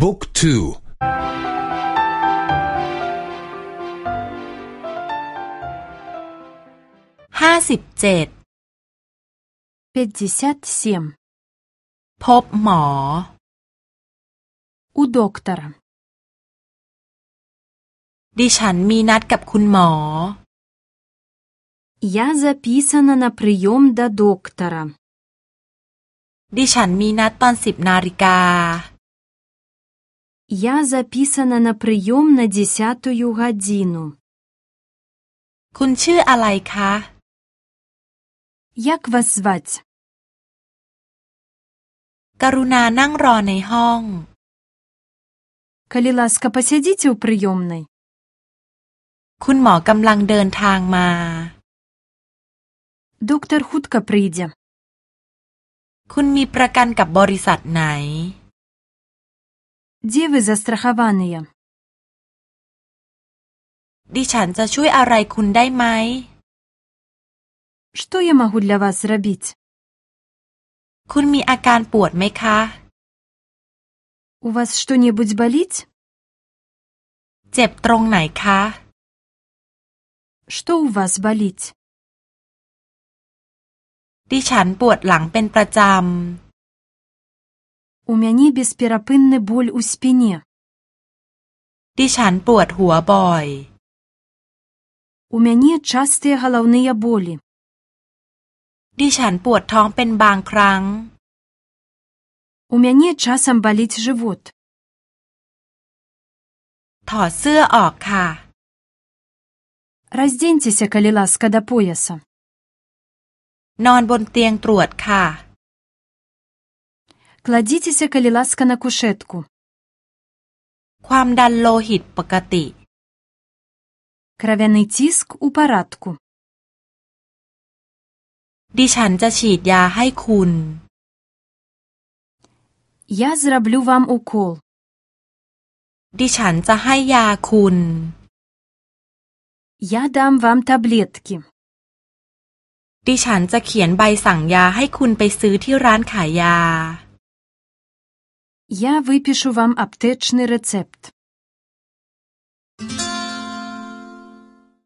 บุ๊กทู ห้าสิบเจ็ดพบหมออุดอกตรดิฉันมีนัดกับคุณหมอ Я з а п и с а า а า а прием д ด д о к т о รดิฉันมีนัดตอนสิบนาฬิกา Я записана на прием на десятую годину. คุณชื่ออะไรคะ Як вас звать? กรุณานั่งรอในห้อง Коли ласка, посидите у приемной. คุณหมอกำลังเดินทางมา Доктор х у д к о прийде. คุณมีประกันกับบริษัทไหน Где вы застрахованные? ดิฉันจะช่วยอะไรคุณได้ไหม Что я могу для вас сделать? คุณมีอาการปวดไหมคะ У вас что-нибудь болит? เจ็บตรงไหนคะ Что у вас болит? ดิฉันปวดหลังเป็นประจำ У мяне бесперапынны боль у спине. ดิฉันปวดหัวบ่อย У мяне частыя галаўныя болі. ดิฉันปวดท้องเป็นบางครั้ง У мяне часам баліць жывот. ถอดเสื้อออกค่ะ Раздзеньцеся, калі ласка, да пояса. นอนบนเตียงตรวจค่ะ Кладитеся, коли ласка, на кушетку. ความดันโลหิตปกติ Кровяный тиск у парадку. ดิฉันจะฉีดยาให้คุณ Я зроблю вам укол. ดิฉันจะให้ยาคุณ Я дам вам таблетки. ดิฉันจะเขียนใบสั่งยาให้คุณไปซื้อที่ร้านขายยา Я выпишу вам аптечный рецепт.